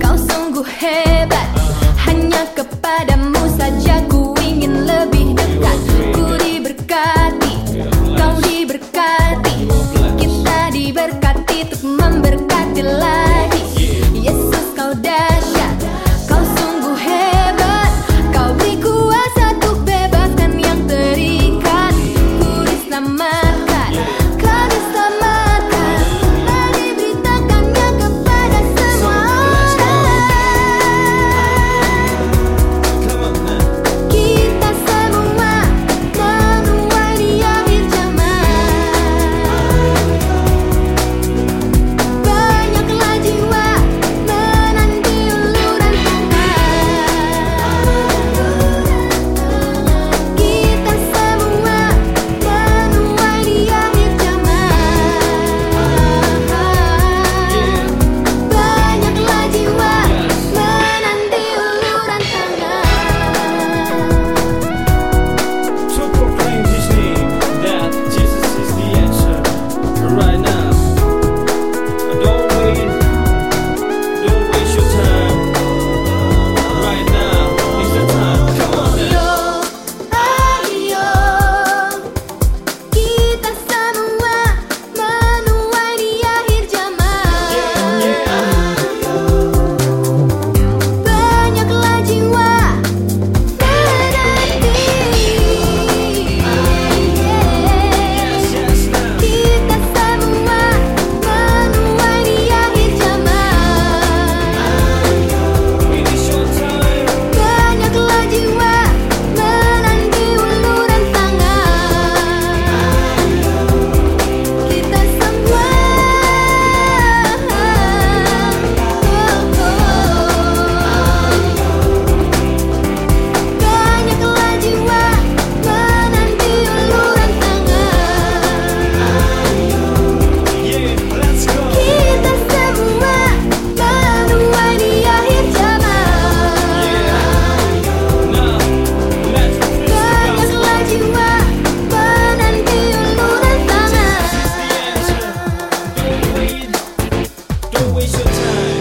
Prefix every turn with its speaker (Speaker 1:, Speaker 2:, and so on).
Speaker 1: calção gorreba.
Speaker 2: don't waste your time.